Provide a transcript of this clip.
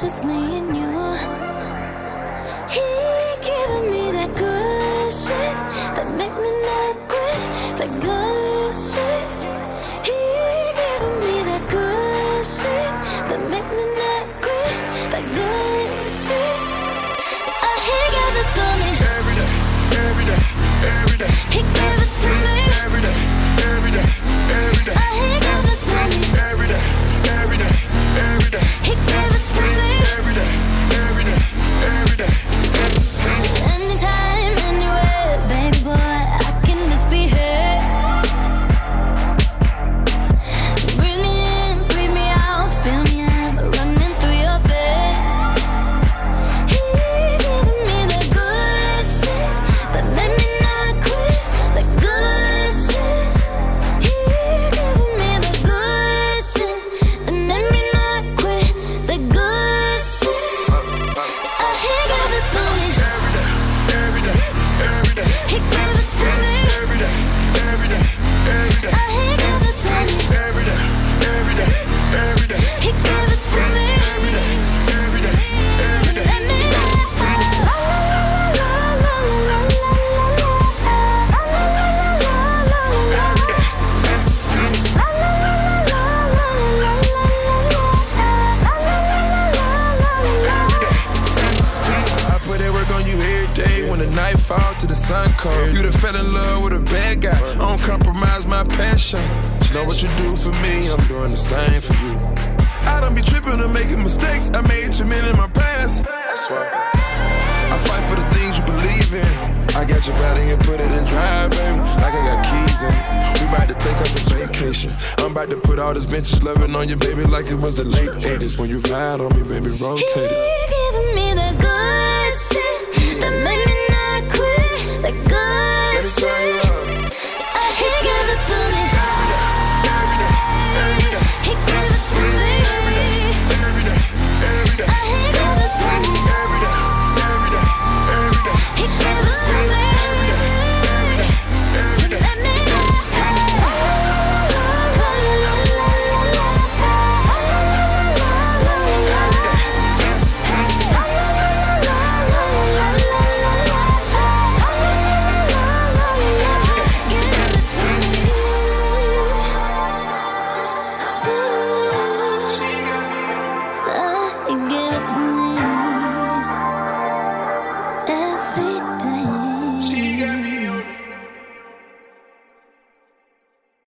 just me and you. He giving me that good shit that make me not quit. That good the to the sun come. You done fell in love with a bad guy. I don't compromise my passion. Just know what you do for me, I'm doing the same for you. I don't be tripping or making mistakes. I made too many in my past. That's why I fight for the things you believe in. I got your body and put it in drive, baby. Like I got keys in. We about to take us a vacation. I'm about to put all this vintage loving on you, baby, like it was the late 80s. When you ride on me, baby, rotate it. It. giving me the good shit